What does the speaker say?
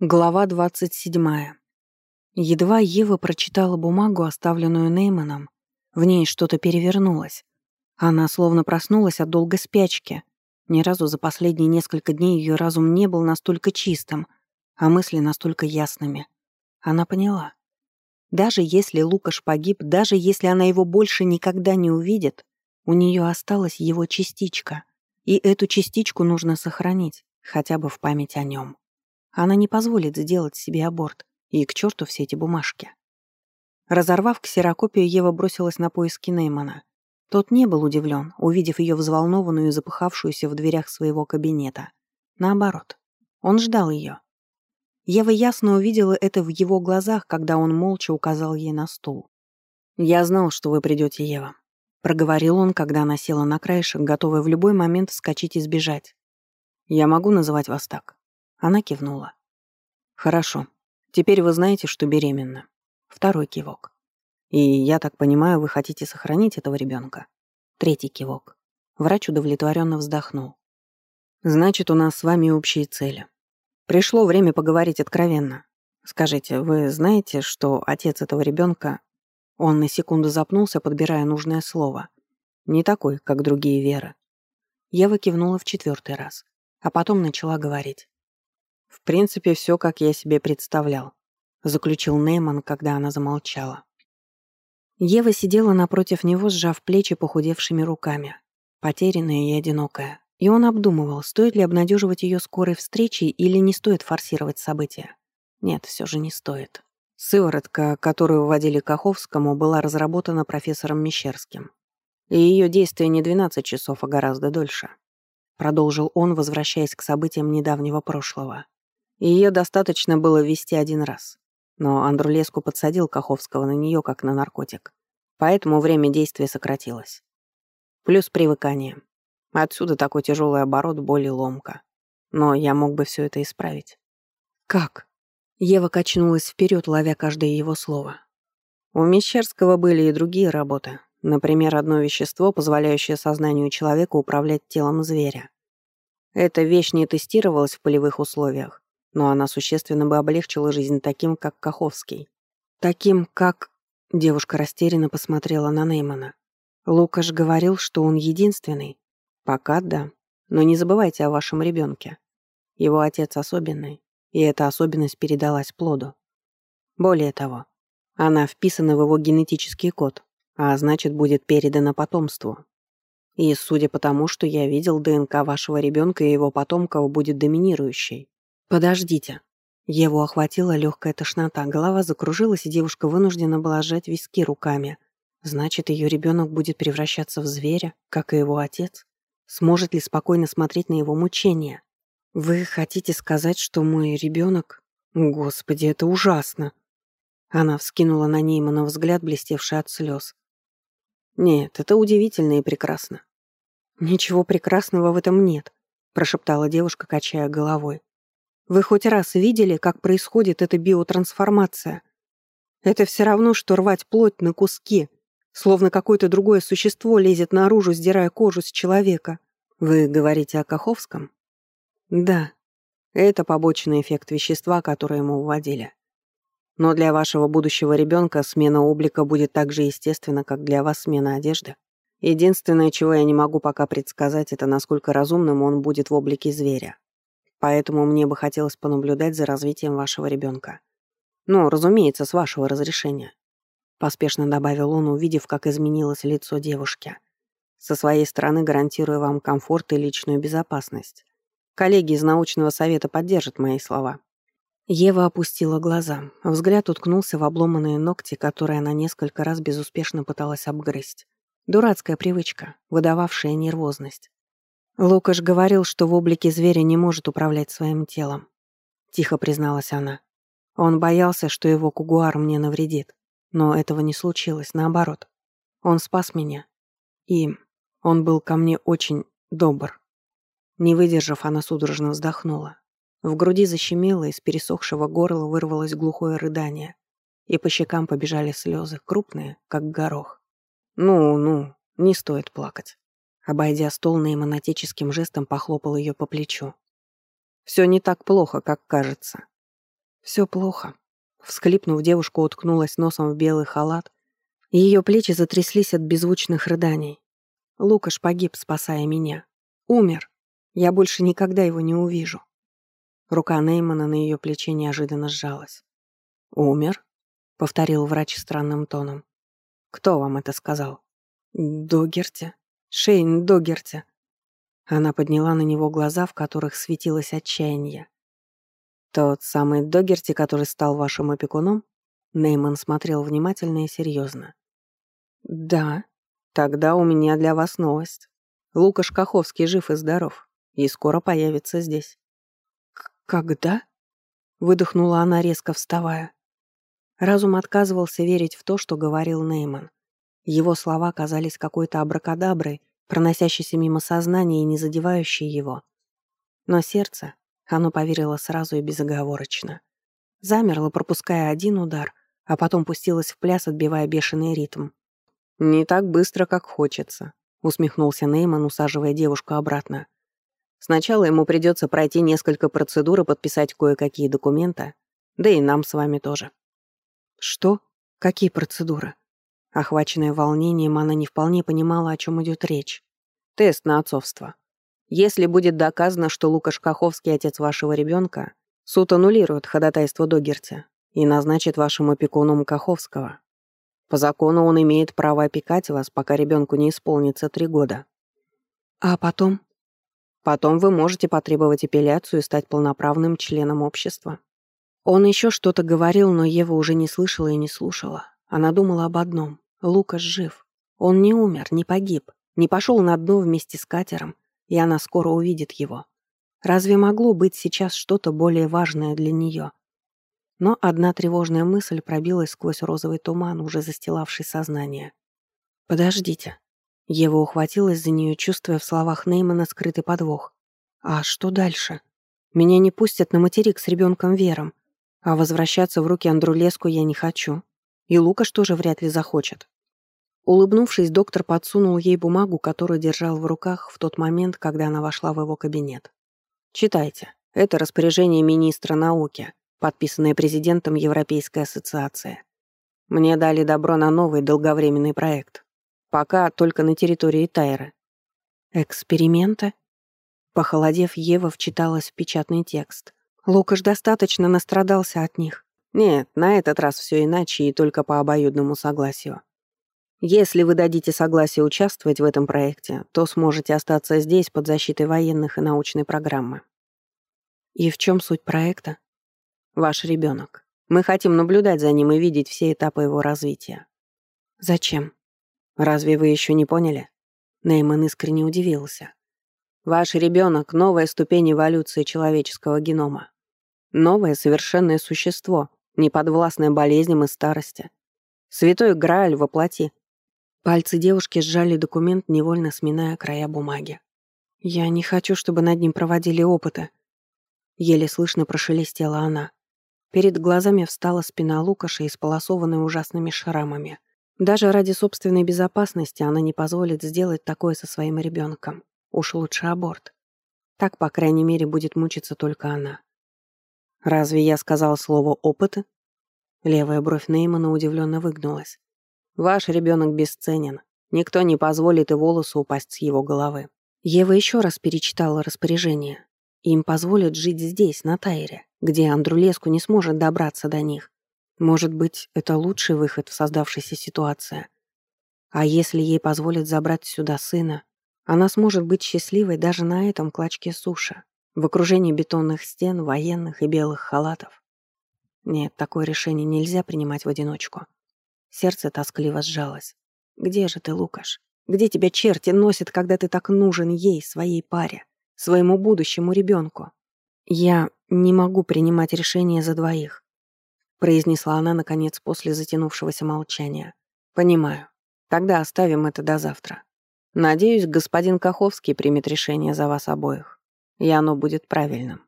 Глава 27. Едва Ева прочитала бумагу, оставленную Нейманом, в ней что-то перевернулось. Она словно проснулась от долгой спячки. Ни разу за последние несколько дней ее разум не был настолько чистым, а мысли настолько ясными. Она поняла. Даже если Лукаш погиб, даже если она его больше никогда не увидит, у нее осталась его частичка, и эту частичку нужно сохранить, хотя бы в память о нем. Она не позволит сделать себе аборт. И к черту все эти бумажки. Разорвав ксерокопию, Ева бросилась на поиски Неймана. Тот не был удивлен, увидев ее взволнованную и запыхавшуюся в дверях своего кабинета. Наоборот, он ждал ее. Ева ясно увидела это в его глазах, когда он молча указал ей на стул. «Я знал, что вы придете, Ева», — проговорил он, когда она села на краешек, готовая в любой момент вскочить и сбежать. «Я могу называть вас так?» Она кивнула. «Хорошо. Теперь вы знаете, что беременна». Второй кивок. «И, я так понимаю, вы хотите сохранить этого ребенка?» Третий кивок. Врач удовлетворенно вздохнул. «Значит, у нас с вами общие цели. Пришло время поговорить откровенно. Скажите, вы знаете, что отец этого ребенка Он на секунду запнулся, подбирая нужное слово. Не такой, как другие Веры. Ева кивнула в четвертый раз, а потом начала говорить. «В принципе, все, как я себе представлял», — заключил Нейман, когда она замолчала. Ева сидела напротив него, сжав плечи похудевшими руками, потерянная и одинокая. И он обдумывал, стоит ли обнадеживать ее скорой встречей или не стоит форсировать события. Нет, все же не стоит. Сыворотка, которую вводили Каховскому, была разработана профессором Мещерским. И ее действие не 12 часов, а гораздо дольше. Продолжил он, возвращаясь к событиям недавнего прошлого. Ее достаточно было ввести один раз. Но Андрулеску подсадил Каховского на нее, как на наркотик. Поэтому время действия сократилось. Плюс привыкание. Отсюда такой тяжелый оборот, боль и ломка. Но я мог бы все это исправить. Как? Ева качнулась вперед, ловя каждое его слово. У Мещерского были и другие работы. Например, одно вещество, позволяющее сознанию человека управлять телом зверя. Эта вещь не тестировалась в полевых условиях, но она существенно бы облегчила жизнь таким, как Каховский. Таким, как... Девушка растерянно посмотрела на Неймана. Лукаш говорил, что он единственный. Пока да. Но не забывайте о вашем ребенке. Его отец особенный, и эта особенность передалась плоду. Более того, она вписана в его генетический код, а значит, будет передана потомству. И судя по тому, что я видел, ДНК вашего ребенка и его потомков будет доминирующей. «Подождите». Еву охватила легкая тошнота, голова закружилась, и девушка вынуждена была сжать виски руками. Значит, ее ребенок будет превращаться в зверя, как и его отец? Сможет ли спокойно смотреть на его мучения? Вы хотите сказать, что мой ребенок? Господи, это ужасно. Она вскинула на Неймана взгляд, блестевший от слез. Нет, это удивительно и прекрасно. Ничего прекрасного в этом нет, прошептала девушка, качая головой. Вы хоть раз видели, как происходит эта биотрансформация? Это все равно, что рвать плоть на куски, словно какое-то другое существо лезет наружу, сдирая кожу с человека. Вы говорите о Каховском? Да. Это побочный эффект вещества, которое ему вводили. Но для вашего будущего ребенка смена облика будет так же естественна, как для вас смена одежды. Единственное, чего я не могу пока предсказать, это насколько разумным он будет в облике зверя. Поэтому мне бы хотелось понаблюдать за развитием вашего ребенка. Ну, разумеется, с вашего разрешения. Поспешно добавил он, увидев, как изменилось лицо девушки. Со своей стороны гарантирую вам комфорт и личную безопасность. Коллеги из научного совета поддержат мои слова. Ева опустила глаза. Взгляд уткнулся в обломанные ногти, которые она несколько раз безуспешно пыталась обгрызть. Дурацкая привычка, выдававшая нервозность. Лукаш говорил, что в облике зверя не может управлять своим телом. Тихо призналась она. Он боялся, что его кугуар мне навредит. Но этого не случилось, наоборот. Он спас меня. И он был ко мне очень добр. Не выдержав, она судорожно вздохнула. В груди защемило, из пересохшего горла вырвалось глухое рыдание. И по щекам побежали слезы, крупные, как горох. «Ну, ну, не стоит плакать». Обойдя стол, Нейман отеческим жестом похлопал ее по плечу. «Все не так плохо, как кажется. Все плохо. Всхлипнув, девушка уткнулась носом в белый халат, ее плечи затряслись от беззвучных рыданий. Лукаш погиб, спасая меня. Умер. Я больше никогда его не увижу. Рука Неймана на ее плече неожиданно сжалась. «Умер?» — повторил врач странным тоном. «Кто вам это сказал?» «Догерти. Шейн Догерти». Она подняла на него глаза, в которых светилось отчаяние. «Тот самый Догерти, который стал вашим опекуном?» Нейман смотрел внимательно и серьезно. «Да. Тогда у меня для вас новость. Лукаш Каховский жив и здоров, и скоро появится здесь». «Когда?» — выдохнула она, резко вставая. Разум отказывался верить в то, что говорил Нейман. Его слова казались какой-то абракадаброй, проносящейся мимо сознания и не задевающей его. Но сердце, оно поверило сразу и безоговорочно. Замерло, пропуская один удар, а потом пустилось в пляс, отбивая бешеный ритм. «Не так быстро, как хочется», — усмехнулся Нейман, усаживая девушку обратно. Сначала ему придется пройти несколько процедур и подписать кое-какие документы, да и нам с вами тоже. Что? Какие процедуры? Охваченная волнением, она не вполне понимала, о чем идет речь. Тест на отцовство. Если будет доказано, что Лукаш Каховский отец вашего ребенка, суд аннулирует ходатайство Догерти и назначит вашим опекуном Каховского. По закону он имеет право опекать вас, пока ребенку не исполнится три года. А потом? Потом вы можете потребовать апелляцию и стать полноправным членом общества. Он еще что-то говорил, но Ева уже не слышала и не слушала. Она думала об одном. Лукас жив. Он не умер, не погиб, не пошел на дно вместе с катером, и она скоро увидит его. Разве могло быть сейчас что-то более важное для нее? Но одна тревожная мысль пробилась сквозь розовый туман, уже застилавший сознание. «Подождите», Ева ухватилась за нее, чувствуя в словах Неймана скрытый подвох. «А что дальше? Меня не пустят на материк с ребенком Вером, а возвращаться в руки Андрулеску я не хочу. И Лукаш тоже вряд ли захочет». Улыбнувшись, доктор подсунул ей бумагу, которую держал в руках в тот момент, когда она вошла в его кабинет. «Читайте. Это распоряжение министра науки, подписанное президентом Европейской ассоциации. Мне дали добро на новый долговременный проект. Пока только на территории Тайры. Эксперименты? Похолодев, Ева вчиталась в печатный текст. Лукаш достаточно настрадался от них. Нет, на этот раз все иначе и только по обоюдному согласию. Если вы дадите согласие участвовать в этом проекте, то сможете остаться здесь под защитой военных и научной программы. И в чем суть проекта? Ваш ребенок. Мы хотим наблюдать за ним и видеть все этапы его развития. Зачем? Разве вы еще не поняли? Нейман искренне удивился. Ваш ребенок — новая ступень эволюции человеческого генома. Новое совершенное существо, не подвластное болезням и старости. Святой Грааль воплоти. Пальцы девушки сжали документ, невольно сминая края бумаги. «Я не хочу, чтобы над ним проводили опыты», — еле слышно прошелестела она. Перед глазами встала спина Лукаша, исполосованная ужасными шрамами. Даже ради собственной безопасности она не позволит сделать такое со своим ребенком. Уж лучше аборт. Так, по крайней мере, будет мучиться только она. «Разве я сказал слово «опыты»?» Левая бровь Неймана удивленно выгнулась. «Ваш ребенок бесценен. Никто не позволит и волосу упасть с его головы». Ева еще раз перечитала распоряжение. Им позволят жить здесь, на Тайре, где Андрулеску не сможет добраться до них. Может быть, это лучший выход в создавшейся ситуации. А если ей позволят забрать сюда сына, она сможет быть счастливой даже на этом клочке суши, в окружении бетонных стен, военных и белых халатов. Нет, такое решение нельзя принимать в одиночку. Сердце тоскливо сжалось. «Где же ты, Лукаш? Где тебя черти носят, когда ты так нужен ей, своей паре, своему будущему ребенку? Я не могу принимать решения за двоих произнесла она, наконец, после затянувшегося молчания. «Понимаю. Тогда оставим это до завтра. Надеюсь, господин Каховский примет решение за вас обоих, и оно будет правильным».